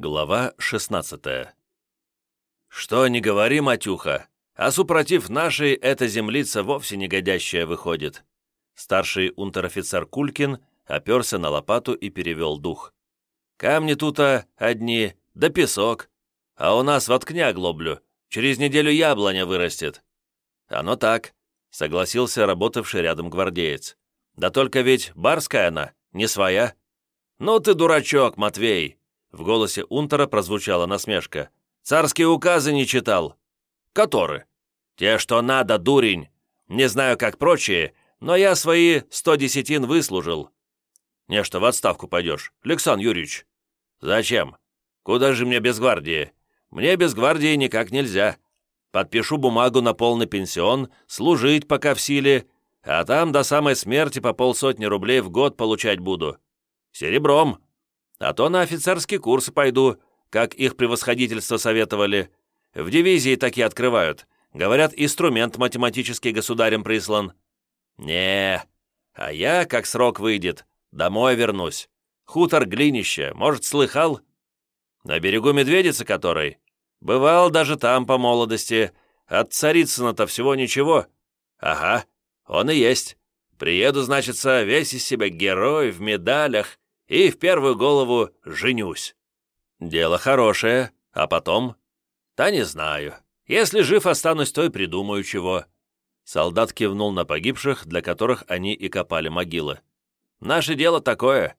Глава 16 «Что не говори, Матюха, а супротив нашей эта землица вовсе не годящая выходит». Старший унтер-офицер Кулькин оперся на лопату и перевел дух. «Камни тут-то одни, да песок, а у нас воткни оглоблю, через неделю яблоня вырастет». «Оно так», — согласился работавший рядом гвардеец. «Да только ведь барская она, не своя». «Ну ты дурачок, Матвей!» В голосе Унтера прозвучала насмешка. «Царские указы не читал». «Которые?» «Те, что надо, дурень. Не знаю, как прочие, но я свои сто десятин выслужил». «Не, что в отставку пойдешь, Александр Юрьевич». «Зачем? Куда же мне без гвардии? Мне без гвардии никак нельзя. Подпишу бумагу на полный пенсион, служить пока в силе, а там до самой смерти по полсотни рублей в год получать буду. Серебром, а то на офицерский курс пойду, как их превосходительство советовали. В дивизии такие открывают. Говорят, инструмент математический государем прислан. не а я, как срок выйдет, домой вернусь. Хутор Глинище, может, слыхал? На берегу Медведицы который? Бывал даже там по молодости. От Царицына-то всего ничего. Ага, он и есть. Приеду, значится, весь из себя герой в медалях, и в первую голову женюсь. Дело хорошее, а потом? Да не знаю. Если жив останусь, то и придумаю чего». Солдат кивнул на погибших, для которых они и копали могилы. «Наше дело такое».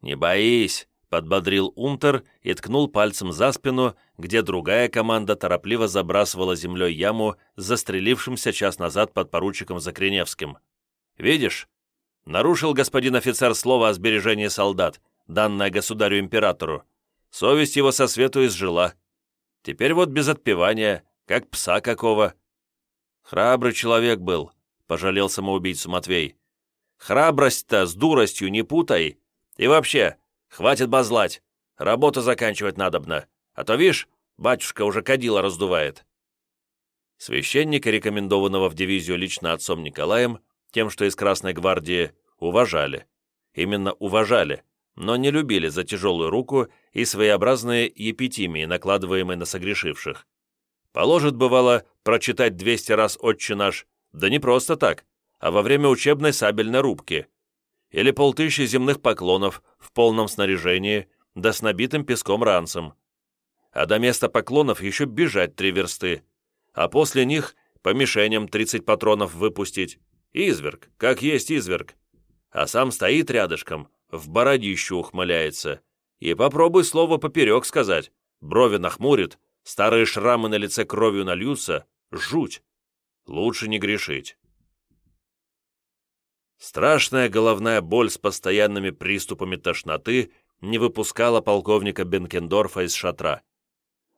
«Не боись», — подбодрил Унтер и ткнул пальцем за спину, где другая команда торопливо забрасывала землей яму застрелившимся час назад под поручиком Закреневским. «Видишь, Нарушил господин офицер слово о сбережении солдат, данное государю-императору. Совесть его со свету изжила. Теперь вот без отпевания, как пса какого. Храбрый человек был, пожалел самоубийцу Матвей. Храбрость-то с дуростью не путай. И вообще, хватит базлать. Работу заканчивать надобно. А то, видишь, батюшка уже кадила раздувает. Священника, рекомендованного в дивизию лично отцом Николаем, тем, что из Красной Гвардии уважали. Именно уважали, но не любили за тяжелую руку и своеобразные епитимии, накладываемые на согрешивших. Положит, бывало, прочитать 200 раз «Отче наш», да не просто так, а во время учебной сабельной рубки. Или полтыщи земных поклонов в полном снаряжении, да с набитым песком ранцем. А до места поклонов еще бежать три версты, а после них по мишеням 30 патронов выпустить. Изверг, как есть изверг. А сам стоит рядышком, в бородищу ухмыляется. И попробуй слово поперек сказать. Брови нахмурит, старые шрамы на лице кровью нальются. Жуть. Лучше не грешить. Страшная головная боль с постоянными приступами тошноты не выпускала полковника Бенкендорфа из шатра.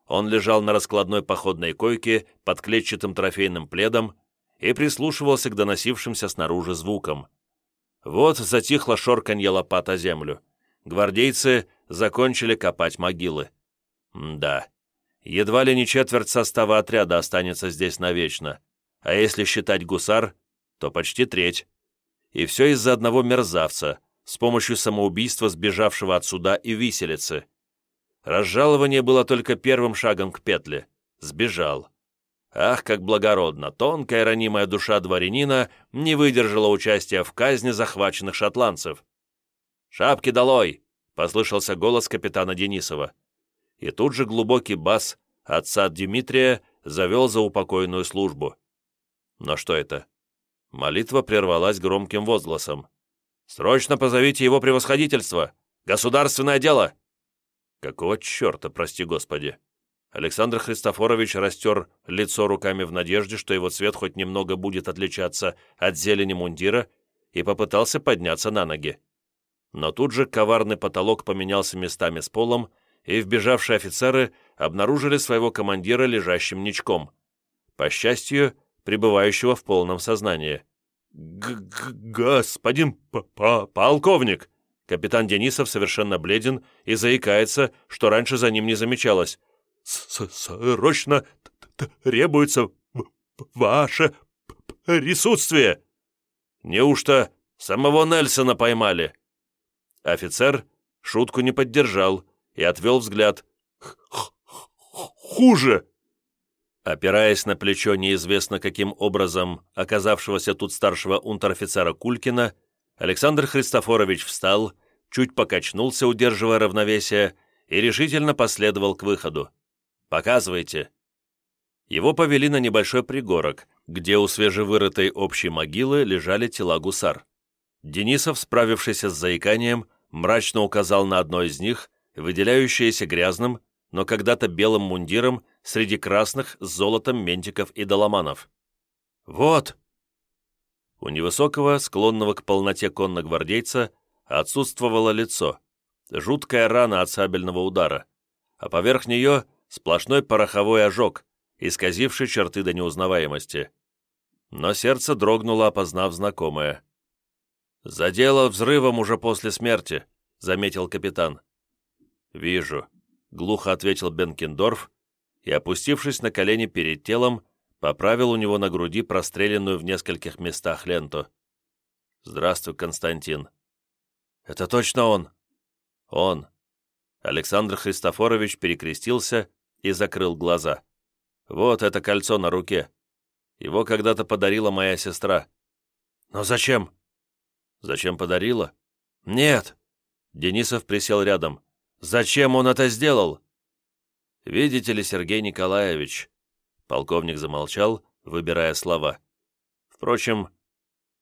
Он лежал на раскладной походной койке под клетчатым трофейным пледом и прислушивался к доносившимся снаружи звукам. Вот затихло шорканье лопат о землю. Гвардейцы закончили копать могилы. М да, едва ли не четверть состава отряда останется здесь навечно, а если считать гусар, то почти треть. И все из-за одного мерзавца, с помощью самоубийства сбежавшего от суда и виселицы. Разжалование было только первым шагом к петле. Сбежал. Ах, как благородно! Тонкая ранимая душа дворянина не выдержала участия в казни захваченных шотландцев. «Шапки долой!» — послышался голос капитана Денисова. И тут же глубокий бас отца Дмитрия завел за упокойную службу. Но что это? Молитва прервалась громким возгласом. «Срочно позовите его превосходительство! Государственное дело!» «Какого черта, прости господи!» Александр Христофорович растер лицо руками в надежде, что его цвет хоть немного будет отличаться от зелени мундира, и попытался подняться на ноги. Но тут же коварный потолок поменялся местами с полом, и вбежавшие офицеры обнаружили своего командира лежащим ничком. По счастью, пребывающего в полном сознании. Г -г «Господин п -п полковник!» Капитан Денисов совершенно бледен и заикается, что раньше за ним не замечалось срочно требуется ваше присутствие. Неужто самого Нельсона поймали? Офицер шутку не поддержал и отвел взгляд. «Хуже!» Опираясь на плечо неизвестно каким образом оказавшегося тут старшего унтер-офицера Кулькина, Александр Христофорович встал, чуть покачнулся, удерживая равновесие, и решительно последовал к выходу. «Показывайте!» Его повели на небольшой пригорок, где у свежевырытой общей могилы лежали тела гусар. Денисов, справившийся с заиканием, мрачно указал на одно из них, выделяющееся грязным, но когда-то белым мундиром среди красных с золотом ментиков и доломанов. «Вот!» У невысокого, склонного к полноте конногвардейца, отсутствовало лицо, жуткая рана от сабельного удара, а поверх нее сплошной пороховой ожог, исказивший черты до неузнаваемости. Но сердце дрогнуло, опознав знакомое. «Задело взрывом уже после смерти», — заметил капитан. «Вижу», — глухо ответил Бенкендорф и, опустившись на колени перед телом, поправил у него на груди простреленную в нескольких местах ленту. «Здравствуй, Константин». «Это точно он?» «Он». Александр Христофорович перекрестился и закрыл глаза. «Вот это кольцо на руке. Его когда-то подарила моя сестра». «Но зачем?» «Зачем подарила?» «Нет!» Денисов присел рядом. «Зачем он это сделал?» «Видите ли, Сергей Николаевич...» Полковник замолчал, выбирая слова. «Впрочем,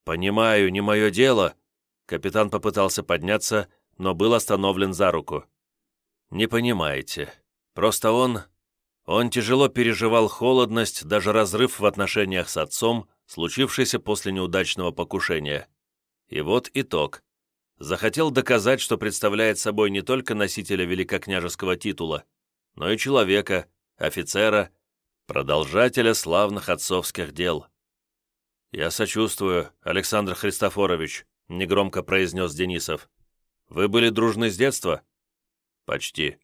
понимаю, не мое дело...» Капитан попытался подняться, но был остановлен за руку. «Не понимаете. Просто он... Он тяжело переживал холодность, даже разрыв в отношениях с отцом, случившийся после неудачного покушения. И вот итог. Захотел доказать, что представляет собой не только носителя великокняжеского титула, но и человека, офицера, продолжателя славных отцовских дел. «Я сочувствую, Александр Христофорович», — негромко произнес Денисов. «Вы были дружны с детства?» «Почти.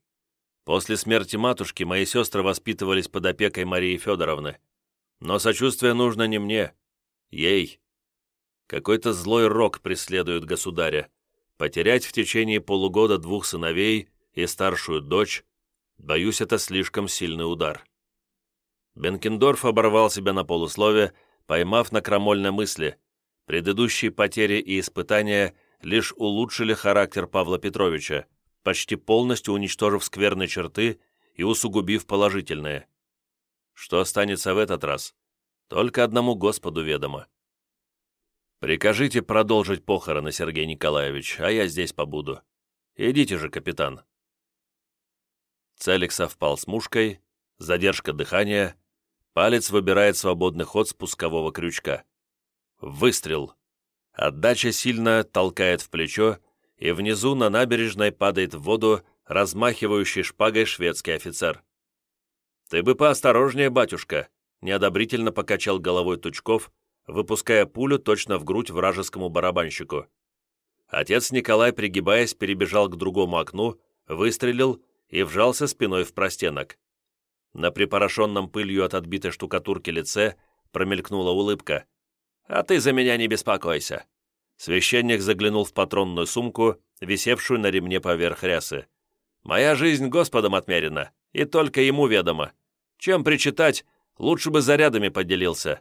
После смерти матушки мои сестры воспитывались под опекой Марии Федоровны. Но сочувствие нужно не мне, ей. Какой-то злой рок преследует государя. Потерять в течение полугода двух сыновей и старшую дочь Боюсь, это слишком сильный удар». Бенкендорф оборвал себя на полуслове, поймав на крамольной мысли. Предыдущие потери и испытания лишь улучшили характер Павла Петровича, почти полностью уничтожив скверные черты и усугубив положительные. Что останется в этот раз? Только одному Господу ведомо. «Прикажите продолжить похороны, Сергей Николаевич, а я здесь побуду. Идите же, капитан». Целик совпал с мушкой, задержка дыхания, палец выбирает свободный ход спускового крючка. Выстрел. Отдача сильно толкает в плечо, и внизу на набережной падает в воду размахивающий шпагой шведский офицер. «Ты бы поосторожнее, батюшка!» неодобрительно покачал головой Тучков, выпуская пулю точно в грудь вражескому барабанщику. Отец Николай, пригибаясь, перебежал к другому окну, выстрелил и вжался спиной в простенок. На припорошенном пылью от отбитой штукатурки лице промелькнула улыбка. «А ты за меня не беспокойся!» Священник заглянул в патронную сумку, висевшую на ремне поверх рясы. «Моя жизнь Господом отмерена, и только ему ведомо. Чем причитать, лучше бы зарядами поделился».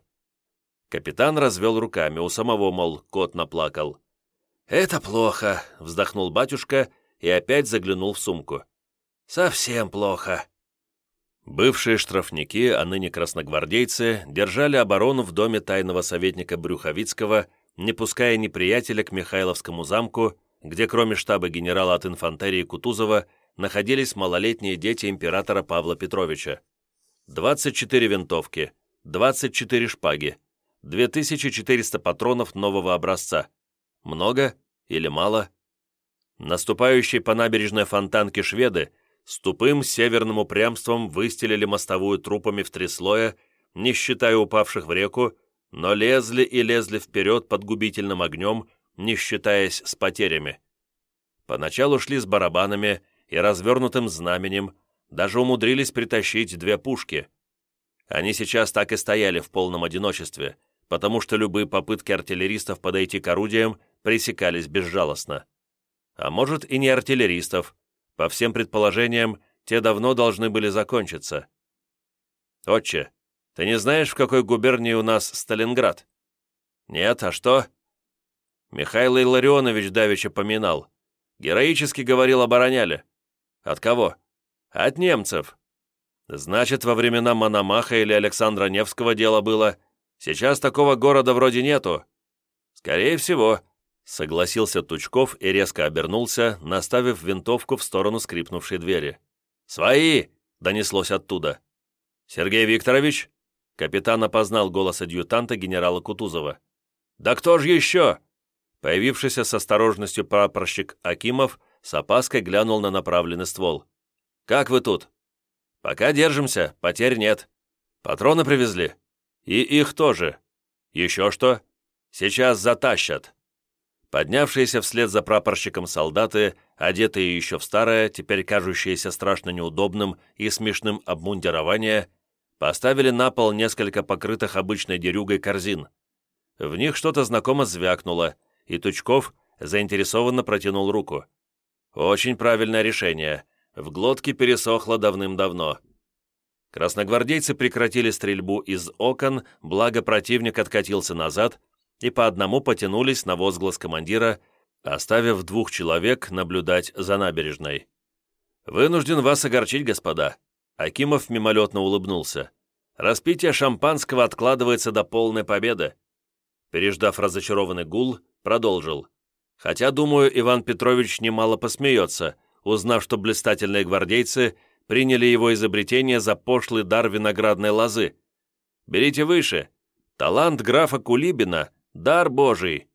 Капитан развел руками, у самого, мол, кот наплакал. «Это плохо», — вздохнул батюшка и опять заглянул в сумку. Совсем плохо». Бывшие штрафники, а ныне красногвардейцы, держали оборону в доме тайного советника Брюховицкого, не пуская неприятеля к Михайловскому замку, где кроме штаба генерала от инфантерии Кутузова находились малолетние дети императора Павла Петровича. 24 винтовки, 24 шпаги, 2400 патронов нового образца. Много или мало? Наступающие по набережной фонтанке шведы с тупым северным упрямством выстелили мостовую трупами в три слоя, не считая упавших в реку, но лезли и лезли вперед под губительным огнем, не считаясь с потерями. Поначалу шли с барабанами и развернутым знаменем, даже умудрились притащить две пушки. Они сейчас так и стояли в полном одиночестве, потому что любые попытки артиллеристов подойти к орудиям пресекались безжалостно. А может и не артиллеристов, По всем предположениям, те давно должны были закончиться. «Отче, ты не знаешь, в какой губернии у нас Сталинград?» «Нет, а что?» Михаил Илларионович давеча поминал. Героически говорил обороняли. От кого? От немцев. Значит, во времена Мономаха или Александра Невского дело было. Сейчас такого города вроде нету. Скорее всего, согласился Тучков и резко обернулся, наставив винтовку в сторону скрипнувшей двери. «Свои!» — донеслось оттуда. «Сергей Викторович?» Капитан опознал голос адъютанта генерала Кутузова. «Да кто же еще?» Появившийся с осторожностью прапорщик Акимов с опаской глянул на направленный ствол. «Как вы тут?» «Пока держимся, потерь нет. Патроны привезли?» «И их тоже. Еще что?» «Сейчас затащат». Поднявшиеся вслед за прапорщиком солдаты, одетые еще в старое, теперь кажущееся страшно неудобным и смешным обмундирование, поставили на пол несколько покрытых обычной дерюгой корзин. В них что-то знакомо звякнуло, и Тучков заинтересованно протянул руку. «Очень правильное решение. В глотке пересохло давным-давно». Красногвардейцы прекратили стрельбу из окон, благо противник откатился назад, и по одному потянулись на возглас командира, оставив двух человек наблюдать за набережной. «Вынужден вас огорчить, господа». Акимов мимолетно улыбнулся. «Распитие шампанского откладывается до полной победы». Переждав разочарованный гул, продолжил. «Хотя, думаю, Иван Петрович немало посмеется, узнав, что блистательные гвардейцы приняли его изобретение за пошлый дар виноградной лозы. Берите выше. Талант графа Кулибина — дар божий».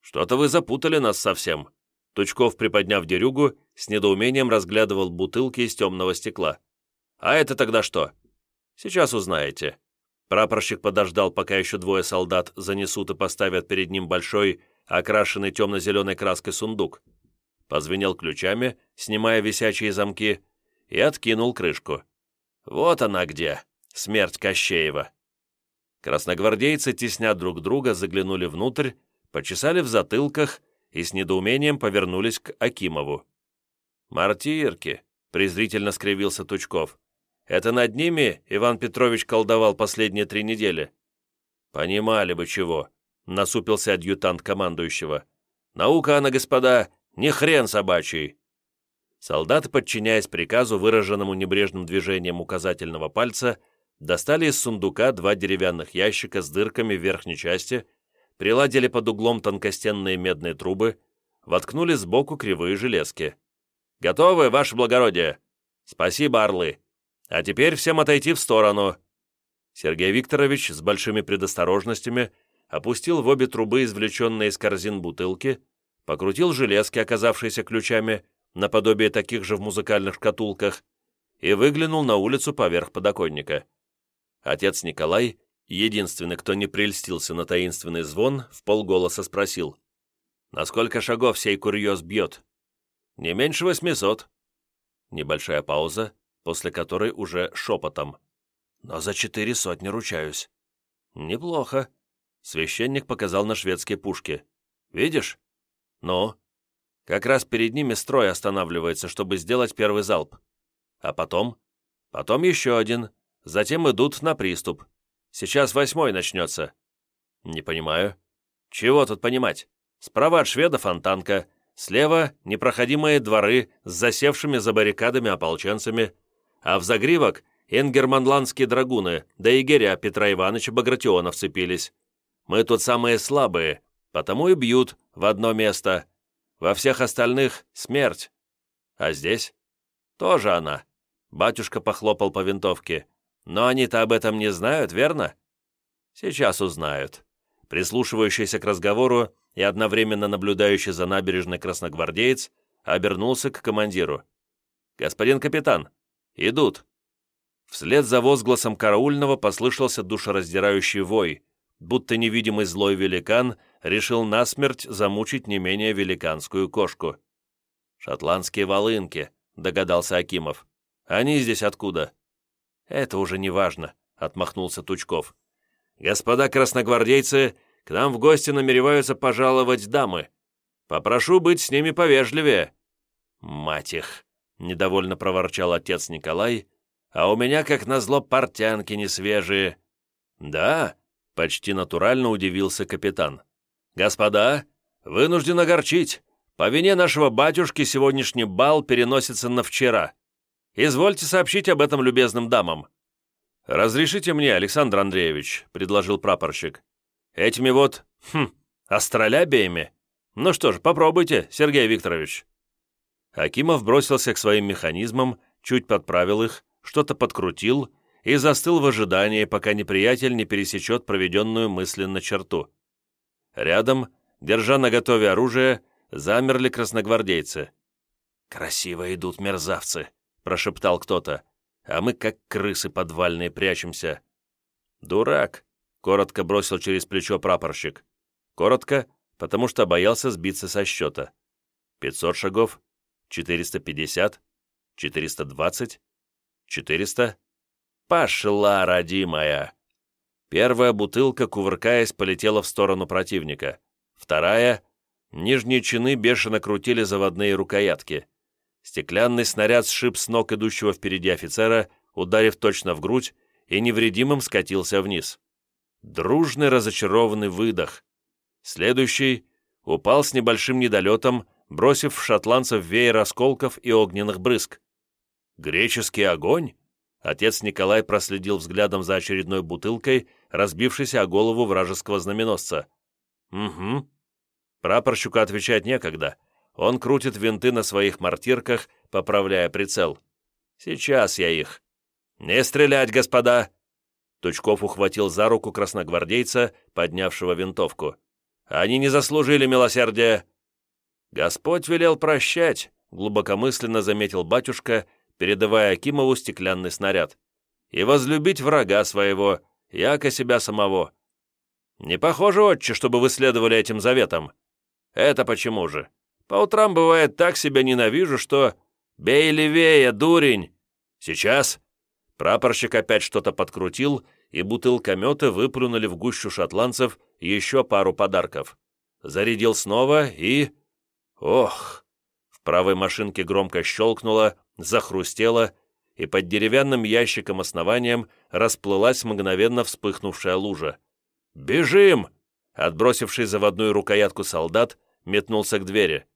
«Что-то вы запутали нас совсем». Тучков, приподняв дерюгу, с недоумением разглядывал бутылки из темного стекла. «А это тогда что?» «Сейчас узнаете». Прапорщик подождал, пока еще двое солдат занесут и поставят перед ним большой, окрашенный темно-зеленой краской сундук. Позвенел ключами, снимая висячие замки, и откинул крышку. Вот она где, смерть Кощеева. Красногвардейцы, тесня друг друга, заглянули внутрь, почесали в затылках и с недоумением повернулись к Акимову. «Мартирки!» — презрительно скривился Тучков. Это над ними Иван Петрович колдовал последние три недели. Понимали бы чего, насупился адъютант командующего. Наука она, господа, не хрен собачий. Солдаты, подчиняясь приказу, выраженному небрежным движением указательного пальца, достали из сундука два деревянных ящика с дырками в верхней части, приладили под углом тонкостенные медные трубы, воткнули сбоку кривые железки. «Готовы, ваше благородие?» «Спасибо, орлы!» А теперь всем отойти в сторону». Сергей Викторович с большими предосторожностями опустил в обе трубы извлеченные из корзин бутылки, покрутил железки, оказавшиеся ключами, наподобие таких же в музыкальных шкатулках, и выглянул на улицу поверх подоконника. Отец Николай, единственный, кто не прельстился на таинственный звон, в полголоса спросил, «На сколько шагов сей курьез бьет?» «Не меньше восьмисот». Небольшая пауза, после которой уже шепотом. «Но за четыре сотни ручаюсь». «Неплохо». Священник показал на шведские пушки. «Видишь?» «Ну?» «Как раз перед ними строй останавливается, чтобы сделать первый залп. А потом?» «Потом еще один. Затем идут на приступ. Сейчас восьмой начнется». «Не понимаю». «Чего тут понимать? Справа от шведа фонтанка, слева непроходимые дворы с засевшими за баррикадами ополченцами, а в загривок ингерманландские драгуны, да и геря Петра Ивановича Багратиона вцепились. Мы тут самые слабые, потому и бьют в одно место. Во всех остальных смерть. А здесь? Тоже она. Батюшка похлопал по винтовке. Но они-то об этом не знают, верно? Сейчас узнают. Прислушивающийся к разговору и одновременно наблюдающий за набережной красногвардеец обернулся к командиру. «Господин капитан, «Идут!» Вслед за возгласом караульного послышался душераздирающий вой, будто невидимый злой великан решил насмерть замучить не менее великанскую кошку. «Шотландские волынки», — догадался Акимов. «Они здесь откуда?» «Это уже не важно», — отмахнулся Тучков. «Господа красногвардейцы, к нам в гости намереваются пожаловать дамы. Попрошу быть с ними повежливее». «Мать их!» — недовольно проворчал отец Николай, «а у меня, как назло, портянки несвежие». «Да?» — почти натурально удивился капитан. «Господа, вынужден огорчить. По вине нашего батюшки сегодняшний бал переносится на вчера. Извольте сообщить об этом любезным дамам». «Разрешите мне, Александр Андреевич», — предложил прапорщик. «Этими вот, хм, астролябиями? Ну что ж, попробуйте, Сергей Викторович». Акимов бросился к своим механизмам, чуть подправил их, что-то подкрутил и застыл в ожидании, пока неприятель не пересечет проведенную мысленно черту. Рядом, держа наготове оружие, замерли красногвардейцы. «Красиво идут мерзавцы», — прошептал кто-то, «а мы как крысы подвальные прячемся». «Дурак», — коротко бросил через плечо прапорщик. Коротко, потому что боялся сбиться со счета. «Пятьсот шагов, 450, 420, 400. Пошла, родимая! Первая бутылка, кувыркаясь, полетела в сторону противника. Вторая — нижние чины бешено крутили заводные рукоятки. Стеклянный снаряд сшиб с ног идущего впереди офицера, ударив точно в грудь, и невредимым скатился вниз. Дружный разочарованный выдох. Следующий упал с небольшим недолетом, бросив в шотландцев веер осколков и огненных брызг. «Греческий огонь?» Отец Николай проследил взглядом за очередной бутылкой, разбившейся о голову вражеского знаменосца. «Угу». Прапорщику отвечать некогда. Он крутит винты на своих мортирках, поправляя прицел. «Сейчас я их». «Не стрелять, господа!» Тучков ухватил за руку красногвардейца, поднявшего винтовку. «Они не заслужили милосердия!» «Господь велел прощать», — глубокомысленно заметил батюшка, передавая Акимову стеклянный снаряд, «и возлюбить врага своего, яко себя самого». «Не похоже, отче, чтобы вы следовали этим заветам». «Это почему же? По утрам бывает так себя ненавижу, что...» «Бей левее, дурень!» «Сейчас!» Прапорщик опять что-то подкрутил, и бутылка мета выплюнули в гущу шотландцев еще пару подарков. Зарядил снова и... Ох! В правой машинке громко щелкнуло, захрустело, и под деревянным ящиком основанием расплылась мгновенно вспыхнувшая лужа. «Бежим!» Отбросивший заводную рукоятку солдат метнулся к двери.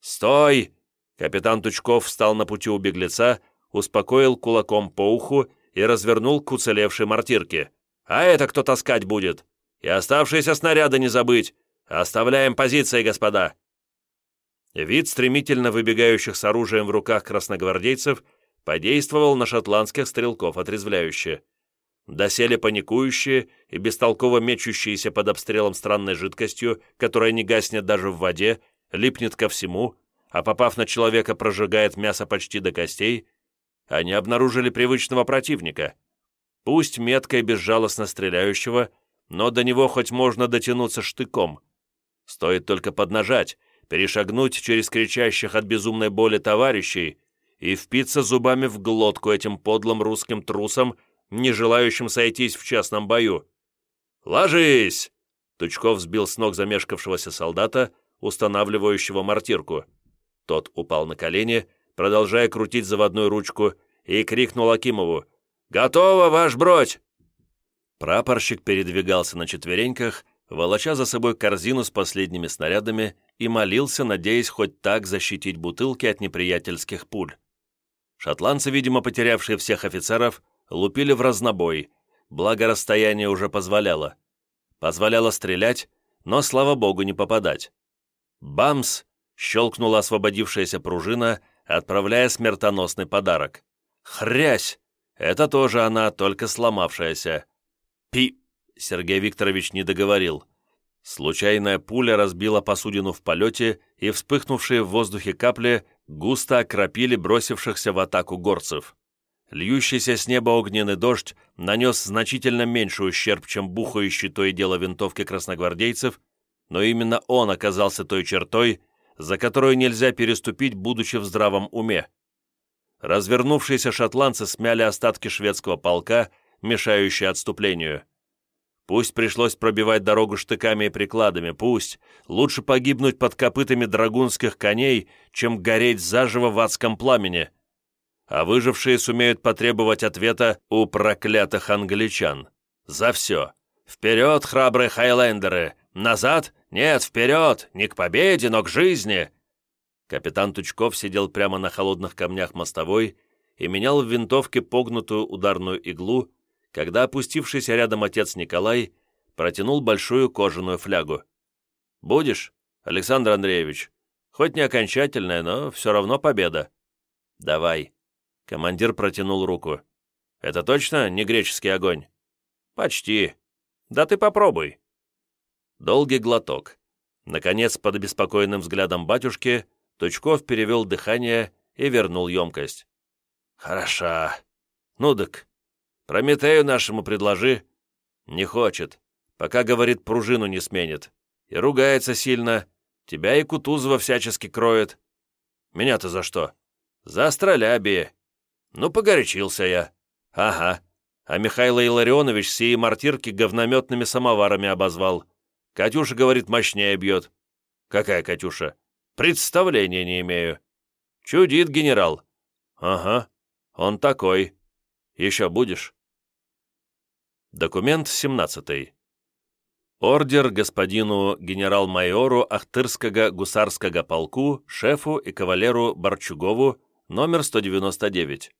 «Стой!» Капитан Тучков встал на пути у беглеца, успокоил кулаком по уху и развернул к уцелевшей мортирке. «А это кто таскать будет? И оставшиеся снаряды не забыть! Оставляем позиции, господа!» Вид стремительно выбегающих с оружием в руках красногвардейцев подействовал на шотландских стрелков отрезвляюще. Доселе паникующие и бестолково мечущиеся под обстрелом странной жидкостью, которая не гаснет даже в воде, липнет ко всему, а попав на человека, прожигает мясо почти до костей, они обнаружили привычного противника. Пусть метко и безжалостно стреляющего, но до него хоть можно дотянуться штыком. Стоит только поднажать, перешагнуть через кричащих от безумной боли товарищей и впиться зубами в глотку этим подлым русским трусам, не желающим сойтись в частном бою. «Ложись!» Тучков сбил с ног замешкавшегося солдата, устанавливающего мортирку. Тот упал на колени, продолжая крутить заводную ручку, и крикнул Акимову «Готово, ваш бродь!» Прапорщик передвигался на четвереньках, волоча за собой корзину с последними снарядами и молился, надеясь хоть так защитить бутылки от неприятельских пуль. Шотландцы, видимо, потерявшие всех офицеров, лупили в разнобой, благо расстояние уже позволяло. Позволяло стрелять, но, слава богу, не попадать. Бамс! Щелкнула освободившаяся пружина, отправляя смертоносный подарок. Хрясь! Это тоже она, только сломавшаяся. Пи... Сергей Викторович не договорил. Случайная пуля разбила посудину в полете, и вспыхнувшие в воздухе капли густо окропили бросившихся в атаку горцев. Льющийся с неба огненный дождь нанес значительно меньший ущерб, чем бухающий то и дело винтовки красногвардейцев, но именно он оказался той чертой, за которую нельзя переступить, будучи в здравом уме. Развернувшиеся шотландцы смяли остатки шведского полка, мешающие отступлению. Пусть пришлось пробивать дорогу штыками и прикладами, пусть. Лучше погибнуть под копытами драгунских коней, чем гореть заживо в адском пламени. а выжившие сумеют потребовать ответа у проклятых англичан. За все. Вперед, храбрые хайлендеры! Назад? Нет, вперед! Не к победе, но к жизни!» Капитан Тучков сидел прямо на холодных камнях мостовой и менял в винтовке погнутую ударную иглу, когда опустившийся рядом отец Николай протянул большую кожаную флягу. «Будешь, Александр Андреевич? Хоть не окончательная, но все равно победа». «Давай». Командир протянул руку. «Это точно не греческий огонь?» «Почти. Да ты попробуй». Долгий глоток. Наконец, под беспокойным взглядом батюшки, Тучков перевел дыхание и вернул емкость. «Хороша. Ну дак, Прометею нашему предложи». «Не хочет. Пока, говорит, пружину не сменит. И ругается сильно. Тебя и Кутузова всячески кроет. Меня-то за что? За астролябие. Ну, погорячился я. Ага. А Михаил Илларионович сии мартирки говнометными самоварами обозвал. Катюша, говорит, мощнее бьет. Какая Катюша? Представления не имею. Чудит генерал. Ага, он такой. Еще будешь? Документ 17. Ордер господину генерал-майору Ахтырского гусарского полку, шефу и кавалеру Барчугову, номер 199.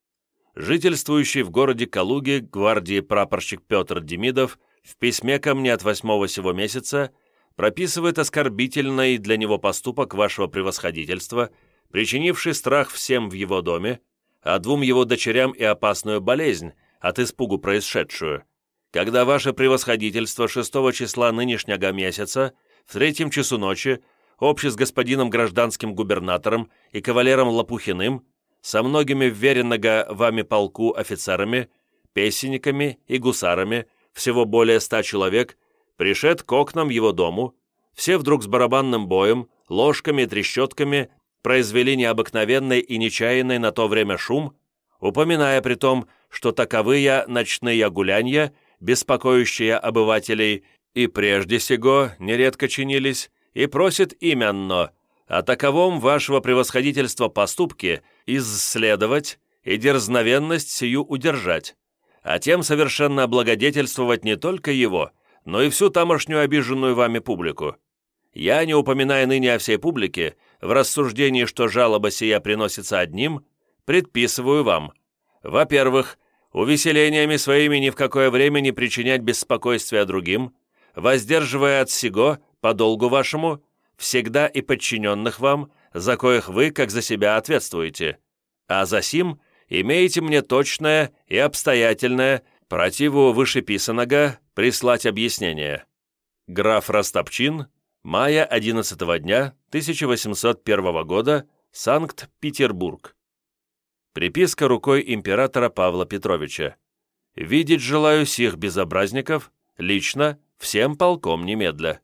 Жительствующий в городе Калуге гвардии прапорщик Петр Демидов в письме ко мне от 8 сего месяца прописывает оскорбительный для него поступок вашего превосходительства, причинивший страх всем в его доме, а двум его дочерям и опасную болезнь, от испугу происшедшую – когда ваше превосходительство 6 числа нынешнего месяца в третьем часу ночи обще с господином гражданским губернатором и кавалером Лопухиным, со многими вверенного вами полку офицерами, песенниками и гусарами, всего более ста человек, пришед к окнам его дому, все вдруг с барабанным боем, ложками и трещотками произвели необыкновенный и нечаянный на то время шум, упоминая при том, что таковые ночные гулянья беспокоящие обывателей, и прежде сего нередко чинились, и просит именно о таковом вашего превосходительства поступке исследовать и дерзновенность сию удержать, а тем совершенно облагодетельствовать не только его, но и всю тамошнюю обиженную вами публику. Я, не упоминая ныне о всей публике, в рассуждении, что жалоба сия приносится одним, предписываю вам, во-первых, увеселениями своими ни в какое время не причинять беспокойствия другим, воздерживая от сего, по долгу вашему, всегда и подчиненных вам, за коих вы, как за себя, ответствуете. А за сим имеете мне точное и обстоятельное, противу вышеписанного, прислать объяснение. Граф Растопчин, мая 11 дня 1801 года, Санкт-Петербург. Приписка рукой императора Павла Петровича. «Видеть желаю сих безобразников, лично, всем полком немедля».